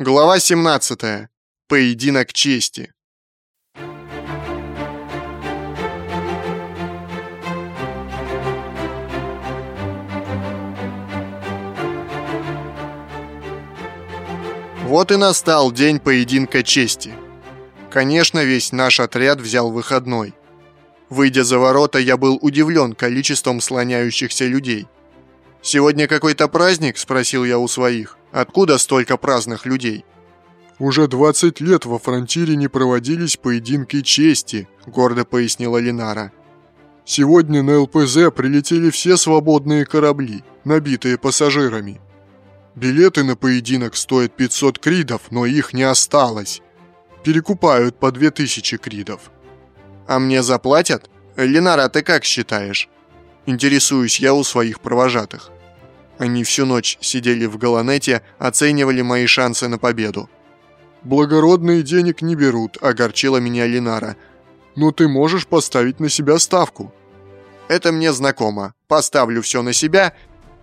Глава 17. Поединок чести. Вот и настал день поединка чести. Конечно, весь наш отряд взял выходной. Выйдя за ворота, я был удивлен количеством слоняющихся людей. «Сегодня какой-то праздник?» – спросил я у своих. «Откуда столько праздных людей?» «Уже 20 лет во фронтире не проводились поединки чести», – гордо пояснила Линара. «Сегодня на ЛПЗ прилетели все свободные корабли, набитые пассажирами. Билеты на поединок стоят 500 кридов, но их не осталось. Перекупают по 2000 кридов». «А мне заплатят? Ленара, ты как считаешь?» Интересуюсь я у своих провожатых. Они всю ночь сидели в галанете, оценивали мои шансы на победу. «Благородные денег не берут», — огорчила меня Линара. «Но ты можешь поставить на себя ставку». «Это мне знакомо. Поставлю все на себя,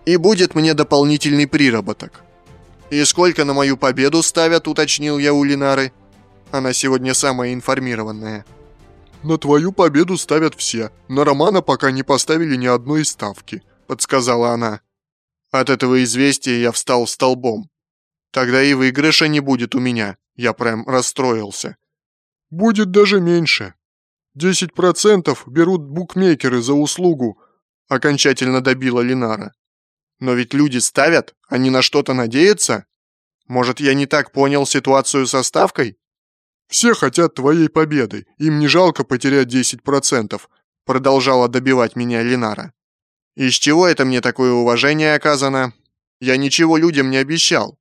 и будет мне дополнительный приработок». «И сколько на мою победу ставят?» — уточнил я у Линары. Она сегодня самая информированная. «На твою победу ставят все. На Романа пока не поставили ни одной ставки», — подсказала она. От этого известия я встал столбом. Тогда и выигрыша не будет у меня. Я прям расстроился. «Будет даже меньше. 10% берут букмекеры за услугу», — окончательно добила Линара. «Но ведь люди ставят, они на что-то надеются? Может, я не так понял ситуацию со ставкой?» «Все хотят твоей победы, им не жалко потерять 10%, продолжала добивать меня Линара. «Из чего это мне такое уважение оказано? Я ничего людям не обещал.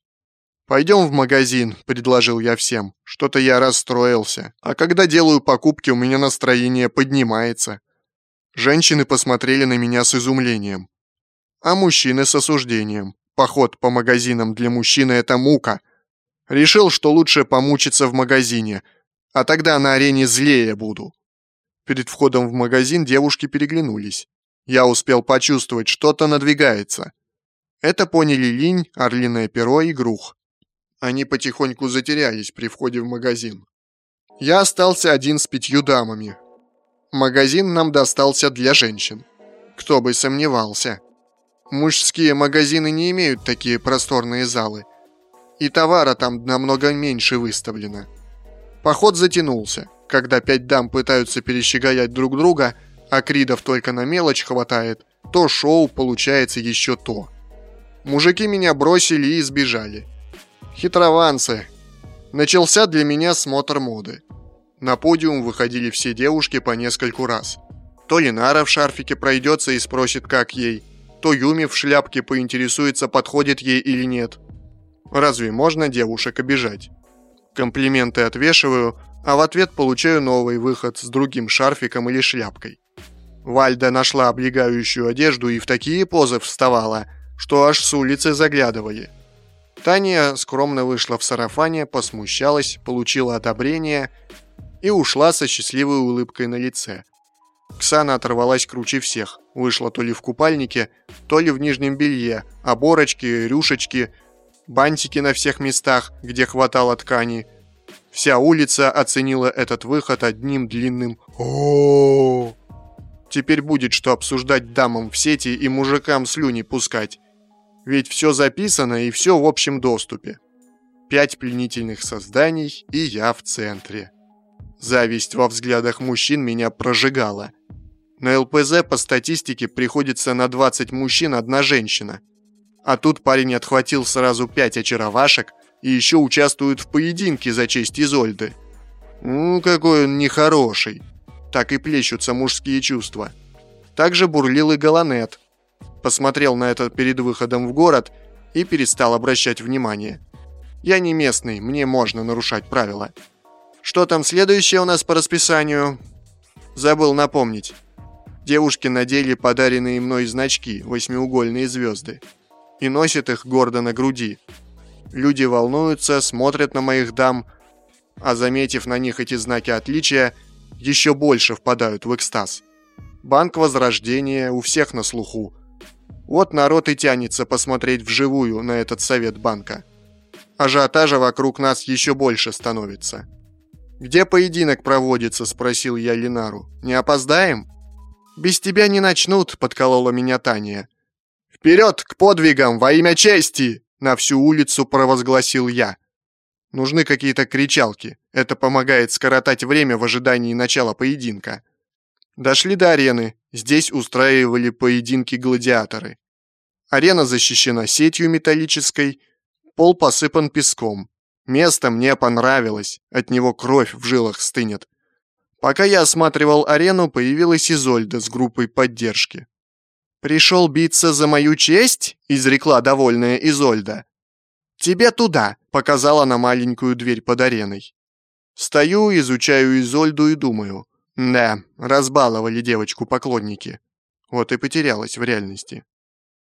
«Пойдем в магазин», — предложил я всем. Что-то я расстроился. А когда делаю покупки, у меня настроение поднимается. Женщины посмотрели на меня с изумлением. А мужчины с осуждением. Поход по магазинам для мужчины — это мука. Решил, что лучше помучиться в магазине, а тогда на арене злее буду. Перед входом в магазин девушки переглянулись. Я успел почувствовать, что-то надвигается. Это поняли Линь, Орлиное перо и Грух. Они потихоньку затерялись при входе в магазин. Я остался один с пятью дамами. Магазин нам достался для женщин. Кто бы сомневался. Мужские магазины не имеют такие просторные залы. И товара там намного меньше выставлено. Поход затянулся. Когда пять дам пытаются перещеголять друг друга, а кридов только на мелочь хватает, то шоу получается еще то. Мужики меня бросили и сбежали. Хитрованцы. Начался для меня смотр моды. На подиум выходили все девушки по нескольку раз. То Линара в шарфике пройдется и спросит, как ей, то Юми в шляпке поинтересуется, подходит ей или нет. Разве можно девушек обижать? Комплименты отвешиваю, а в ответ получаю новый выход с другим шарфиком или шляпкой. Вальда нашла облегающую одежду и в такие позы вставала, что аж с улицы заглядывали. Таня скромно вышла в сарафане, посмущалась, получила одобрение и ушла со счастливой улыбкой на лице. Ксана оторвалась круче всех, вышла то ли в купальнике, то ли в нижнем белье, оборочки, рюшечки, бантики на всех местах, где хватало ткани. Вся улица оценила этот выход одним длинным о, Теперь будет что обсуждать дамам в сети и мужикам слюни пускать. Ведь все записано и все в общем доступе. Пять пленительных созданий, и я в центре. Зависть во взглядах мужчин меня прожигала. На ЛПЗ по статистике приходится на 20 мужчин одна женщина. А тут парень отхватил сразу пять очаровашек и еще участвует в поединке за честь Изольды. Ну, какой он нехороший. Так и плещутся мужские чувства. Также бурлил и Галанет, посмотрел на это перед выходом в город и перестал обращать внимание. Я не местный, мне можно нарушать правила. Что там следующее у нас по расписанию? Забыл напомнить. Девушки надели подаренные мной значки, восьмиугольные звезды, и носят их гордо на груди. Люди волнуются, смотрят на моих дам, а заметив на них эти знаки отличия, еще больше впадают в экстаз. Банк Возрождения у всех на слуху – вот народ и тянется посмотреть вживую на этот совет банка. Ажиотажа вокруг нас еще больше становится. «Где поединок проводится?» – спросил я Линару. «Не опоздаем?» «Без тебя не начнут», – подколола меня Таня. «Вперед к подвигам во имя чести!» – на всю улицу провозгласил я. Нужны какие-то кричалки. Это помогает скоротать время в ожидании начала поединка. Дошли до арены. Здесь устраивали поединки гладиаторы. Арена защищена сетью металлической, пол посыпан песком. Место мне понравилось, от него кровь в жилах стынет. Пока я осматривал арену, появилась Изольда с группой поддержки. «Пришел биться за мою честь?» – изрекла довольная Изольда. «Тебе туда», – показала на маленькую дверь под ареной. Стою, изучаю Изольду и думаю. Да, разбаловали девочку поклонники. Вот и потерялась в реальности.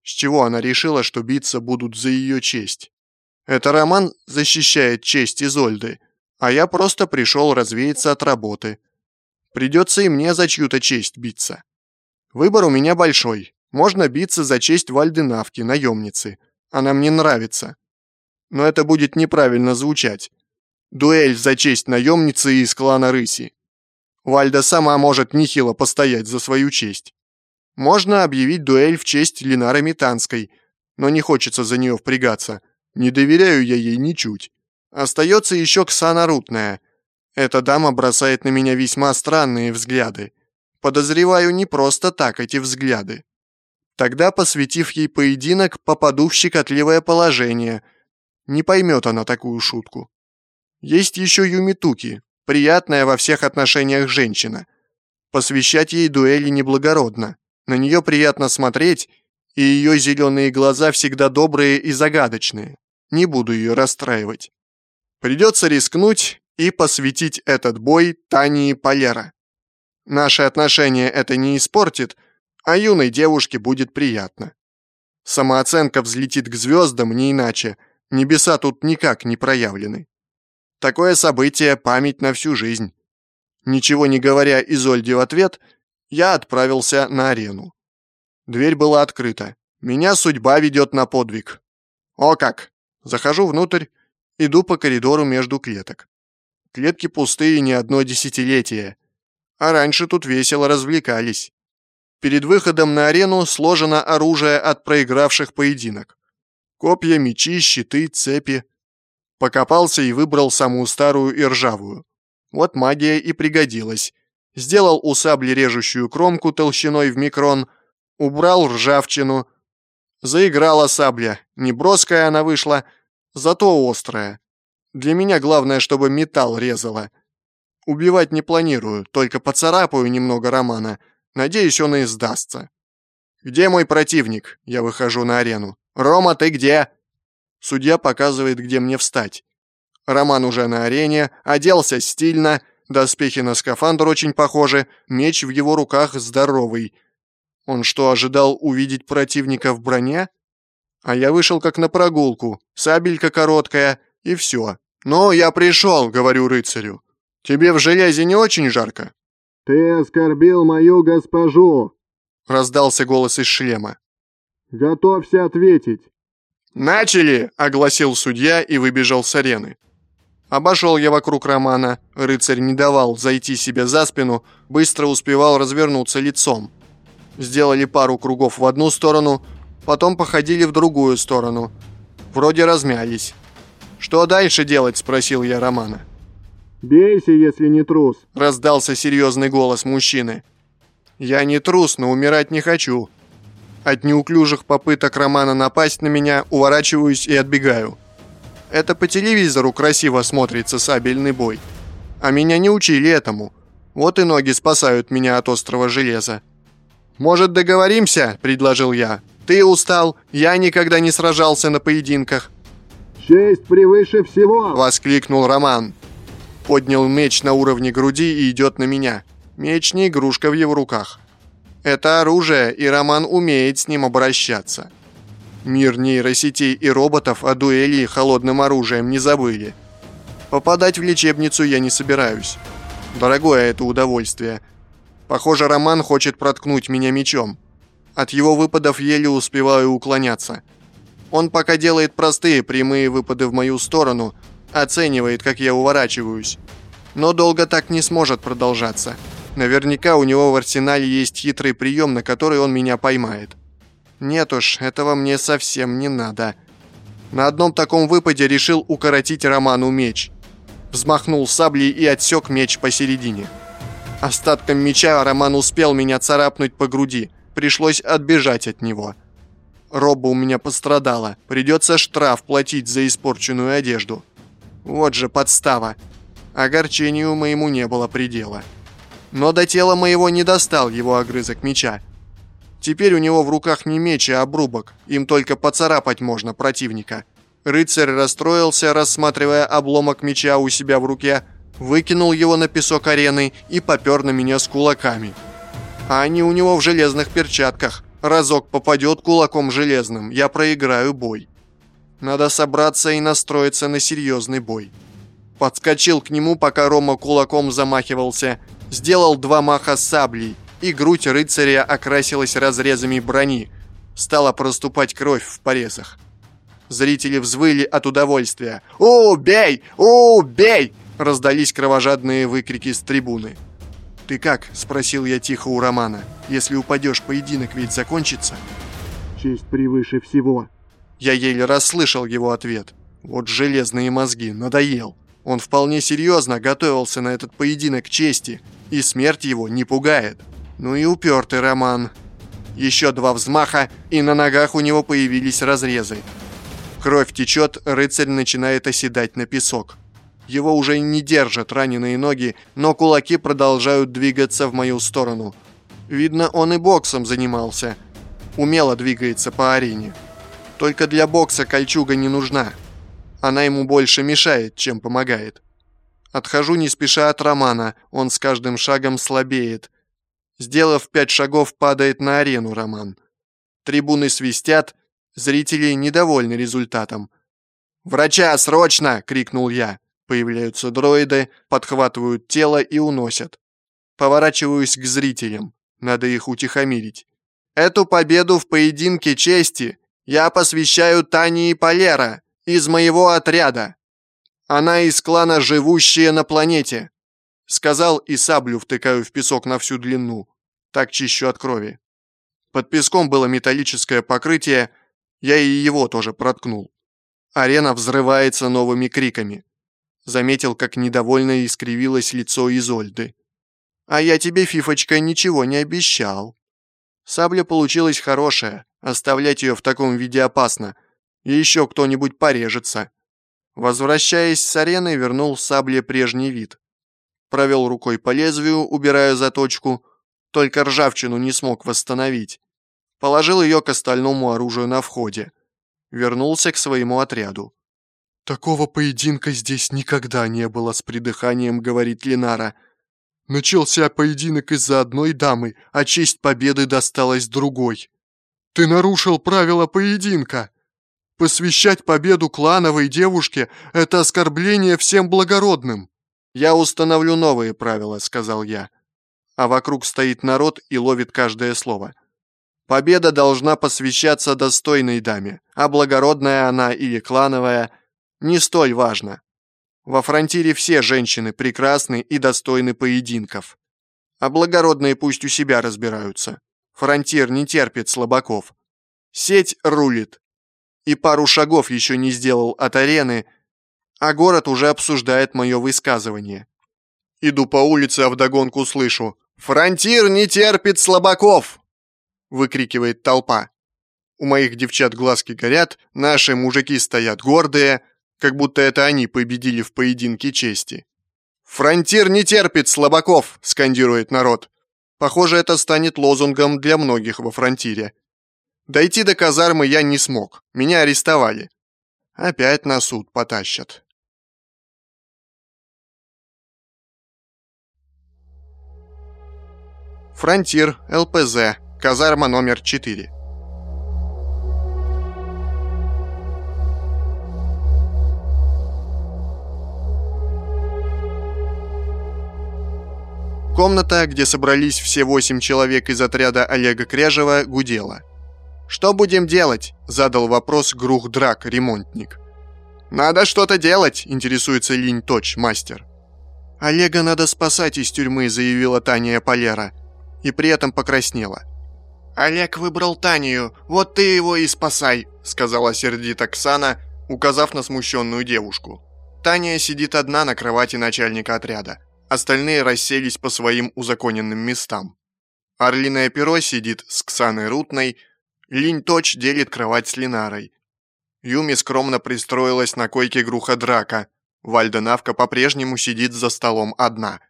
С чего она решила, что биться будут за ее честь? Это Роман защищает честь Изольды, а я просто пришел развеяться от работы. Придется и мне за чью-то честь биться. Выбор у меня большой. Можно биться за честь Вальды Навки, наемницы. Она мне нравится. Но это будет неправильно звучать. Дуэль за честь наемницы из клана Рыси. Вальда сама может нехило постоять за свою честь. Можно объявить дуэль в честь Линары Метанской, но не хочется за нее впрягаться – не доверяю я ей ничуть. Остается еще Ксана Рутная. Эта дама бросает на меня весьма странные взгляды. Подозреваю, не просто так эти взгляды. Тогда, посвятив ей поединок, попаду в щекотливое положение. Не поймет она такую шутку. Есть еще Юмитуки, приятная во всех отношениях женщина. Посвящать ей дуэли неблагородно. На нее приятно смотреть, и ее зеленые глаза всегда добрые и загадочные. Не буду ее расстраивать. Придется рискнуть и посвятить этот бой Тании Полера. Наши отношения это не испортит, а юной девушке будет приятно. Самооценка взлетит к звездам не иначе, небеса тут никак не проявлены. Такое событие – память на всю жизнь. Ничего не говоря Изольде в ответ, я отправился на арену. Дверь была открыта. Меня судьба ведет на подвиг. О как! Захожу внутрь, иду по коридору между клеток. Клетки пустые не одно десятилетие. А раньше тут весело развлекались. Перед выходом на арену сложено оружие от проигравших поединок. Копья, мечи, щиты, цепи. Покопался и выбрал самую старую и ржавую. Вот магия и пригодилась. Сделал у сабли режущую кромку толщиной в микрон, убрал ржавчину, Заиграла сабля. Не броская она вышла, зато острая. Для меня главное, чтобы металл резала. Убивать не планирую, только поцарапаю немного Романа. Надеюсь, он и сдастся. «Где мой противник?» Я выхожу на арену. «Рома, ты где?» Судья показывает, где мне встать. Роман уже на арене, оделся стильно, доспехи на скафандр очень похожи, меч в его руках здоровый. Он что, ожидал увидеть противника в броне? А я вышел как на прогулку, сабелька короткая, и все. «Ну, я пришел», — говорю рыцарю. «Тебе в железе не очень жарко?» «Ты оскорбил мою госпожу», — раздался голос из шлема. «Готовься ответить». «Начали!» — огласил судья и выбежал с арены. Обошел я вокруг Романа, рыцарь не давал зайти себе за спину, быстро успевал развернуться лицом. Сделали пару кругов в одну сторону, потом походили в другую сторону. Вроде размялись. «Что дальше делать?» – спросил я Романа. «Бейся, если не трус», – раздался серьезный голос мужчины. «Я не трус, но умирать не хочу». От неуклюжих попыток Романа напасть на меня уворачиваюсь и отбегаю. Это по телевизору красиво смотрится сабельный бой. А меня не учили этому. Вот и ноги спасают меня от острого железа. «Может, договоримся?» – предложил я. «Ты устал, я никогда не сражался на поединках». «Честь превыше всего!» – воскликнул Роман. Поднял меч на уровне груди и идет на меня. Меч не игрушка в его руках. Это оружие, и Роман умеет с ним обращаться. Мир нейросетей и роботов о дуэли холодным оружием не забыли. Попадать в лечебницу я не собираюсь. Дорогое это удовольствие – Похоже, Роман хочет проткнуть меня мечом. От его выпадов еле успеваю уклоняться. Он пока делает простые прямые выпады в мою сторону, оценивает, как я уворачиваюсь. Но долго так не сможет продолжаться. Наверняка у него в арсенале есть хитрый прием, на который он меня поймает. Нет уж, этого мне совсем не надо. На одном таком выпаде решил укоротить Роману меч. Взмахнул саблей и отсек меч посередине. Остатком меча Роман успел меня царапнуть по груди. Пришлось отбежать от него. Роба у меня пострадала. Придется штраф платить за испорченную одежду. Вот же подстава. Огорчению моему не было предела. Но до тела моего не достал его огрызок меча. Теперь у него в руках не меч, а обрубок. Им только поцарапать можно противника. Рыцарь расстроился, рассматривая обломок меча у себя в руке, выкинул его на песок арены и попер на меня с кулаками. А они у него в железных перчатках. Разок попадет кулаком железным, я проиграю бой. Надо собраться и настроиться на серьезный бой. Подскочил к нему, пока Рома кулаком замахивался, сделал два маха саблей, и грудь рыцаря окрасилась разрезами брони. Стала проступать кровь в порезах. Зрители взвыли от удовольствия. «Убей! Убей!» Раздались кровожадные выкрики с трибуны. «Ты как?» – спросил я тихо у Романа. «Если упадешь, поединок ведь закончится?» «Честь превыше всего». Я еле расслышал его ответ. Вот железные мозги, надоел. Он вполне серьезно готовился на этот поединок чести, и смерть его не пугает. Ну и упертый Роман. Еще два взмаха, и на ногах у него появились разрезы. Кровь течет, рыцарь начинает оседать на песок. Его уже не держат раненые ноги, но кулаки продолжают двигаться в мою сторону. Видно, он и боксом занимался. Умело двигается по арене. Только для бокса кольчуга не нужна. Она ему больше мешает, чем помогает. Отхожу не спеша от Романа, он с каждым шагом слабеет. Сделав пять шагов, падает на арену Роман. Трибуны свистят, зрители недовольны результатом. «Врача, срочно!» — крикнул я. Появляются дроиды, подхватывают тело и уносят. Поворачиваюсь к зрителям. Надо их утихомирить. Эту победу в поединке чести я посвящаю Тане и Полера из моего отряда. Она из клана «Живущие на планете». Сказал и саблю втыкаю в песок на всю длину. Так чищу от крови. Под песком было металлическое покрытие, я и его тоже проткнул. Арена взрывается новыми криками. Заметил, как недовольно искривилось лицо Изольды. «А я тебе, Фифочка, ничего не обещал». Сабля получилась хорошая, оставлять ее в таком виде опасно. И еще кто-нибудь порежется. Возвращаясь с арены, вернул сабле прежний вид провел рукой по лезвию, убирая заточку, только ржавчину не смог восстановить. Положил ее к остальному оружию на входе. Вернулся к своему отряду. «Такого поединка здесь никогда не было», — с придыханием говорит Ленара. «Начался поединок из-за одной дамы, а честь победы досталась другой. Ты нарушил правила поединка. Посвящать победу клановой девушке — это оскорбление всем благородным». «Я установлю новые правила», — сказал я. А вокруг стоит народ и ловит каждое слово. Победа должна посвящаться достойной даме, а благородная она или клановая не столь важно. Во фронтире все женщины прекрасны и достойны поединков. А благородные пусть у себя разбираются. Фронтир не терпит слабаков. Сеть рулит. И пару шагов еще не сделал от арены, а город уже обсуждает мое высказывание. Иду по улице, а вдогонку слышу «Фронтир не терпит слабаков!» выкрикивает толпа. У моих девчат глазки горят, наши мужики стоят гордые, как будто это они победили в поединке чести. «Фронтир не терпит слабаков!» – скандирует народ. Похоже, это станет лозунгом для многих во фронтире. Дойти до казармы я не смог, меня арестовали. Опять на суд потащат. Фронтир, ЛПЗ, казарма номер 4. Комната, где собрались все восемь человек из отряда Олега Кряжева, гудела. «Что будем делать?» – задал вопрос Грух Драк, ремонтник. «Надо что-то делать», – интересуется Линь Точ, мастер. «Олега надо спасать из тюрьмы», – заявила Таня Полера. И при этом покраснела. «Олег выбрал Танию, вот ты его и спасай», – сказала сердито Ксана, указав на смущенную девушку. Таня сидит одна на кровати начальника отряда. Остальные расселись по своим узаконенным местам. Орлиное перо сидит с Ксаной Рутной, Линь Точ делит кровать с Линарой. Юми скромно пристроилась на койке груха драка. Вальда Навка по-прежнему сидит за столом одна.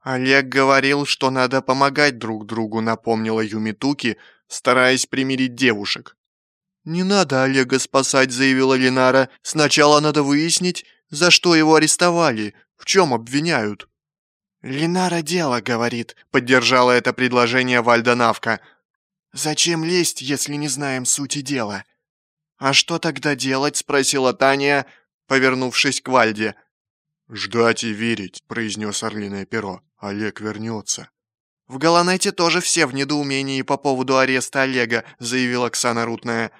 «Олег говорил, что надо помогать друг другу», напомнила Юми Туки, стараясь примирить девушек. «Не надо Олега спасать», заявила Линара. «Сначала надо выяснить, за что его арестовали, в чем обвиняют». «Линара дело, — говорит», — поддержала это предложение Вальда Навка. «Зачем лезть, если не знаем сути дела?» «А что тогда делать?» — спросила Таня, повернувшись к Вальде. «Ждать и верить», — произнес орлиное перо. «Олег вернется». «В Галанете тоже все в недоумении по поводу ареста Олега», — заявила Оксана Рутная.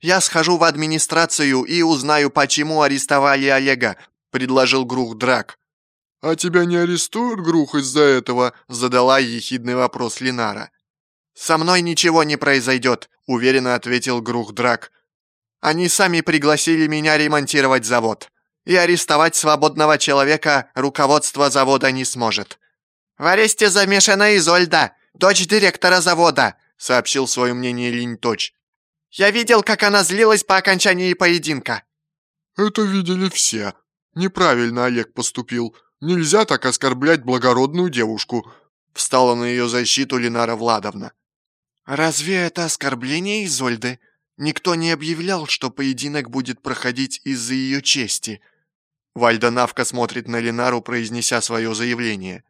«Я схожу в администрацию и узнаю, почему арестовали Олега», — предложил Грух Драк. «А тебя не арестуют, Грух, из-за этого?» — задала ехидный вопрос Линара. «Со мной ничего не произойдет», — уверенно ответил Грух Драк. «Они сами пригласили меня ремонтировать завод, и арестовать свободного человека руководство завода не сможет». «В аресте замешана Изольда, дочь директора завода», — сообщил свое мнение Линь Точ. «Я видел, как она злилась по окончании поединка». «Это видели все. Неправильно Олег поступил. Нельзя так оскорблять благородную девушку», — встала на ее защиту Ленара Владовна. «Разве это оскорбление Изольды? Никто не объявлял, что поединок будет проходить из-за ее чести». Вальда Навка смотрит на Ленару, произнеся свое заявление.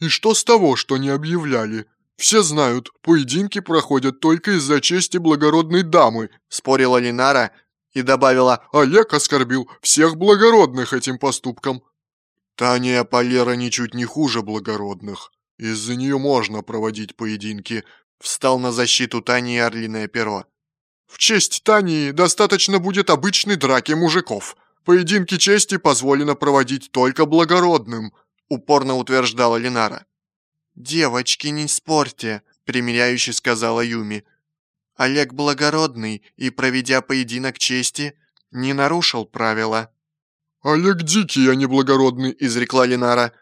«И что с того, что не объявляли? Все знают, поединки проходят только из-за чести благородной дамы», спорила Ленара и добавила «Олег оскорбил всех благородных этим поступком». «Таня Полера ничуть не хуже благородных. Из-за нее можно проводить поединки», Встал на защиту Тани Орлиное перо. «В честь Тани достаточно будет обычной драки мужиков. Поединки чести позволено проводить только благородным», упорно утверждала Линара. «Девочки, не спорьте», примиряюще сказала Юми. Олег благородный и, проведя поединок чести, не нарушил правила. «Олег дикий, а не благородный», — изрекла Линара.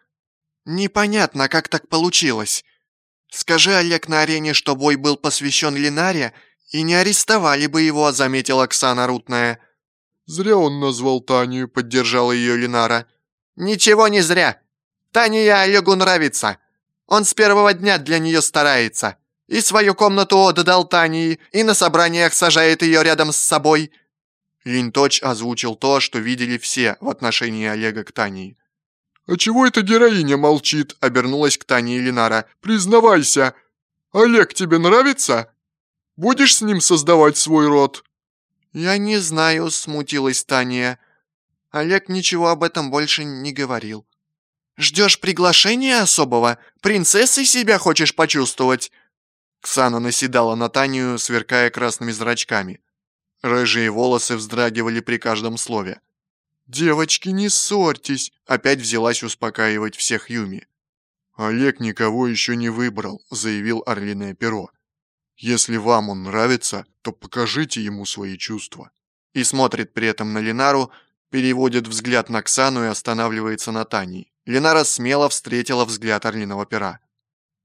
«Непонятно, как так получилось. «Скажи, Олег, на арене, что бой был посвящен Линаре, и не арестовали бы его», — заметила Оксана Рутная. «Зря он назвал Таню», — поддержала ее Линара. «Ничего не зря. Таня Олегу нравится. Он с первого дня для нее старается. И свою комнату отдал Тане, и на собраниях сажает ее рядом с собой». Линточ озвучил то, что видели все в отношении Олега к Тане. «А чего эта героиня молчит?» — обернулась к Тане Элинара. «Признавайся, Олег тебе нравится? Будешь с ним создавать свой род?» «Я не знаю», — смутилась Таня. Олег ничего об этом больше не говорил. «Ждешь приглашения особого? Принцессой себя хочешь почувствовать?» Ксана наседала на Танию, сверкая красными зрачками. Рыжие волосы вздрагивали при каждом слове. «Девочки, не ссорьтесь!» — опять взялась успокаивать всех Юми. «Олег никого еще не выбрал», — заявил Орлиное перо. «Если вам он нравится, то покажите ему свои чувства». И смотрит при этом на Ленару, переводит взгляд на Ксану и останавливается на Тании. Ленара смело встретила взгляд Орлиного пера.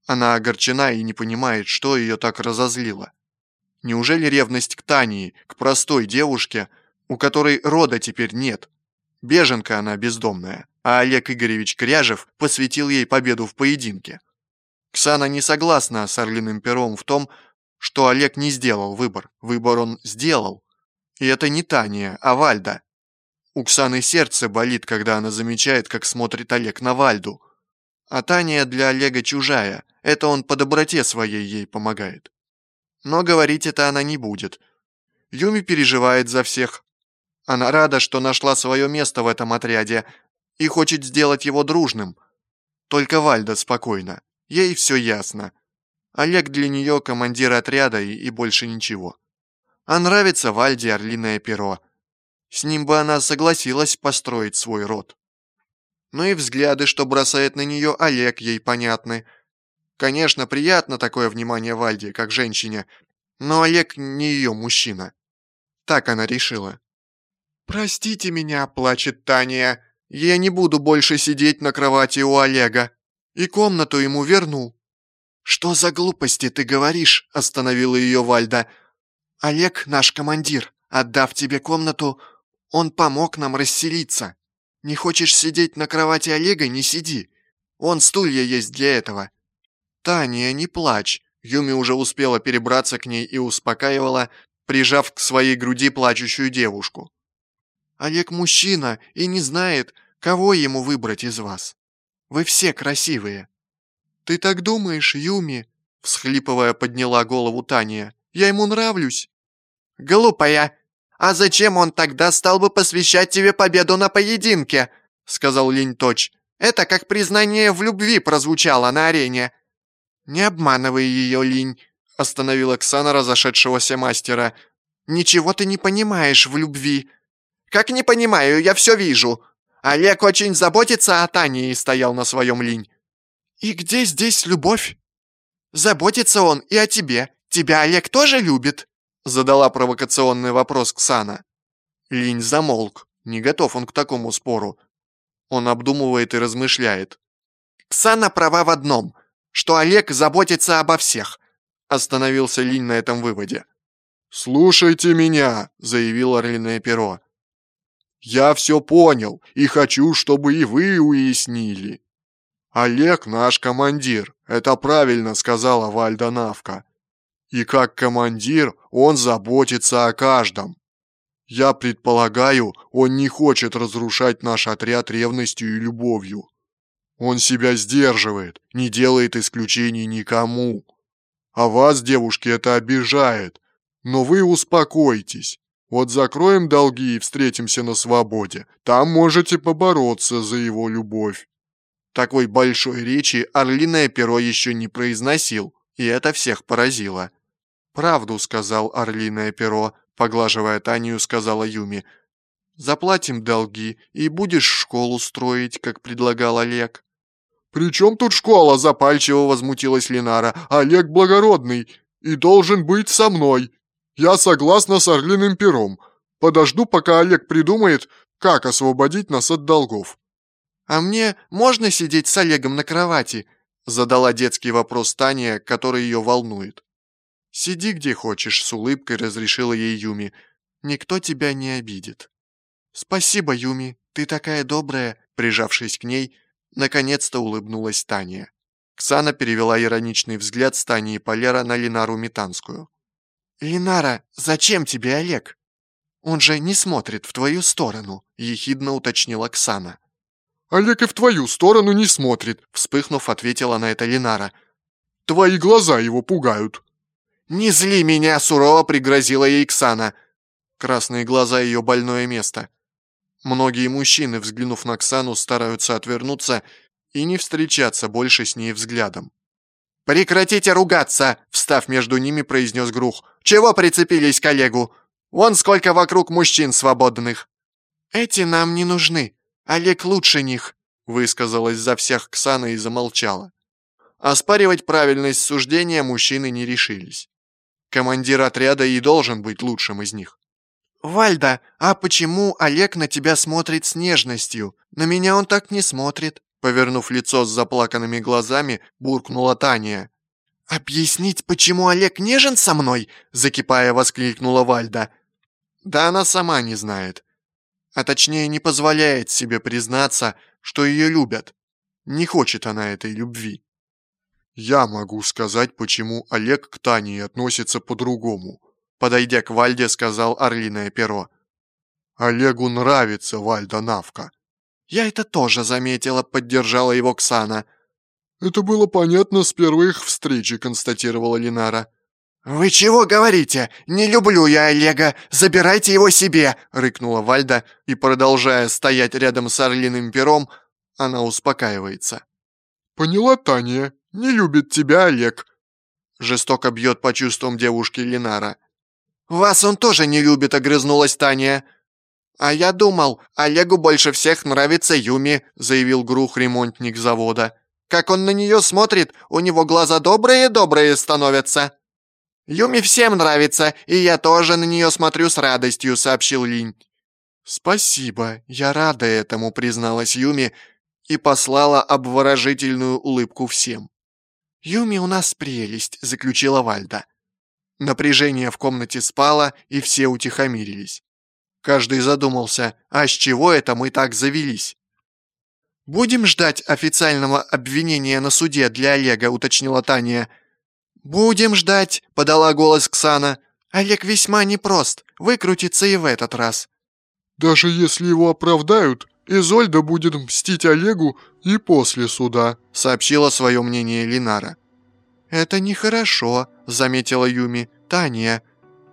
Она огорчена и не понимает, что ее так разозлило. Неужели ревность к Тании, к простой девушке, у которой рода теперь нет, Беженка она бездомная, а Олег Игоревич Кряжев посвятил ей победу в поединке. Ксана не согласна с Орлиным пером в том, что Олег не сделал выбор. Выбор он сделал. И это не Таня, а Вальда. У Ксаны сердце болит, когда она замечает, как смотрит Олег на Вальду. А Таня для Олега чужая, это он по доброте своей ей помогает. Но говорить это она не будет. Юми переживает за всех, она рада, что нашла свое место в этом отряде и хочет сделать его дружным. Только Вальда спокойно. Ей все ясно. Олег для нее командир отряда и, и больше ничего. А нравится Вальде орлиное перо. С ним бы она согласилась построить свой род. Ну и взгляды, что бросает на нее Олег, ей понятны. Конечно, приятно такое внимание Вальде, как женщине, но Олег не ее мужчина. Так она решила. «Простите меня», — плачет Таня. «Я не буду больше сидеть на кровати у Олега. И комнату ему верну». «Что за глупости ты говоришь?» — остановила ее Вальда. «Олег наш командир. Отдав тебе комнату, он помог нам расселиться. Не хочешь сидеть на кровати Олега, не сиди. Он стулья есть для этого». «Таня, не плачь». Юми уже успела перебраться к ней и успокаивала, прижав к своей груди плачущую девушку. Олег мужчина и не знает, кого ему выбрать из вас. Вы все красивые». «Ты так думаешь, Юми?» — всхлипывая подняла голову Таня. «Я ему нравлюсь». «Глупая! А зачем он тогда стал бы посвящать тебе победу на поединке?» — сказал Линь Точ. «Это как признание в любви прозвучало на арене». «Не обманывай ее, Линь», — остановила Оксана разошедшегося мастера. «Ничего ты не понимаешь в любви. «Как не понимаю, я все вижу. Олег очень заботится о Тане и стоял на своем линь». «И где здесь любовь?» «Заботится он и о тебе. Тебя Олег тоже любит?» Задала провокационный вопрос Ксана. Линь замолк. Не готов он к такому спору. Он обдумывает и размышляет. «Ксана права в одном, что Олег заботится обо всех», остановился Линь на этом выводе. «Слушайте меня», — заявил Орлиное перо. Я все понял и хочу, чтобы и вы уяснили. Олег наш командир, это правильно сказала Вальда Навка. И как командир он заботится о каждом. Я предполагаю, он не хочет разрушать наш отряд ревностью и любовью. Он себя сдерживает, не делает исключений никому. А вас, девушки, это обижает. Но вы успокойтесь. Вот закроем долги и встретимся на свободе. Там можете побороться за его любовь». Такой большой речи орлиное перо еще не произносил, и это всех поразило. «Правду», — сказал орлиное перо, поглаживая Танию, сказала Юми. «Заплатим долги, и будешь школу строить, как предлагал Олег». «При чем тут школа?» — запальчиво возмутилась Линара. «Олег благородный и должен быть со мной». Я согласна с Орлиным пером. Подожду, пока Олег придумает, как освободить нас от долгов». «А мне можно сидеть с Олегом на кровати?» Задала детский вопрос Таня, который ее волнует. «Сиди где хочешь», — с улыбкой разрешила ей Юми. «Никто тебя не обидит». «Спасибо, Юми, ты такая добрая», прижавшись к ней, наконец-то улыбнулась Таня. Ксана перевела ироничный взгляд с Тани и Полера на Линару Метанскую. «Линара, зачем тебе Олег? Он же не смотрит в твою сторону», — ехидно уточнила Оксана. «Олег и в твою сторону не смотрит», — вспыхнув, ответила на это Линара. «Твои глаза его пугают». «Не зли меня!» — сурово пригрозила ей Оксана. Красные глаза ее больное место. Многие мужчины, взглянув на Оксану, стараются отвернуться и не встречаться больше с ней взглядом. «Прекратите ругаться!» — встав между ними, произнес Грух. «Чего прицепились к Олегу? Вон сколько вокруг мужчин свободных!» «Эти нам не нужны. Олег лучше них», — высказалась за всех Ксана и замолчала. Оспаривать правильность суждения мужчины не решились. Командир отряда и должен быть лучшим из них. «Вальда, а почему Олег на тебя смотрит с нежностью? На меня он так не смотрит», Повернув лицо с заплаканными глазами, буркнула Таня. «Объяснить, почему Олег нежен со мной?» Закипая, воскликнула Вальда. Да она сама не знает. А точнее, не позволяет себе признаться, что ее любят. Не хочет она этой любви. «Я могу сказать, почему Олег к Тане относится по-другому», подойдя к Вальде, сказал Орлиное перо. «Олегу нравится Вальда Навка. «Я это тоже заметила», — поддержала его Ксана. «Это было понятно с первой их встречи», — констатировала Линара. «Вы чего говорите? Не люблю я Олега! Забирайте его себе!» — рыкнула Вальда, и, продолжая стоять рядом с орлиным пером, она успокаивается. «Поняла, Таня, не любит тебя Олег», — жестоко бьет по чувствам девушки Линара. «Вас он тоже не любит», — огрызнулась Таня. «А я думал, Олегу больше всех нравится Юми», — заявил грух-ремонтник завода. «Как он на нее смотрит, у него глаза добрые-добрые становятся». «Юми всем нравится, и я тоже на нее смотрю с радостью», — сообщил Линь. «Спасибо, я рада этому», — призналась Юми и послала обворожительную улыбку всем. «Юми у нас прелесть», — заключила Вальда. Напряжение в комнате спало, и все утихомирились. Каждый задумался, а с чего это мы так завелись? «Будем ждать официального обвинения на суде для Олега», — уточнила Таня. «Будем ждать», — подала голос Ксана. «Олег весьма непрост, выкрутится и в этот раз». «Даже если его оправдают, Изольда будет мстить Олегу и после суда», — сообщила свое мнение Линара. «Это нехорошо», — заметила Юми. «Таня,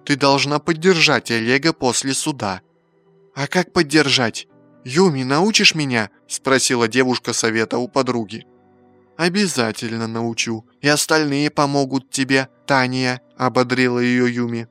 ты должна поддержать Олега после суда». «А как поддержать? Юми, научишь меня?» – спросила девушка совета у подруги. «Обязательно научу, и остальные помогут тебе, Таня», – ободрила ее Юми.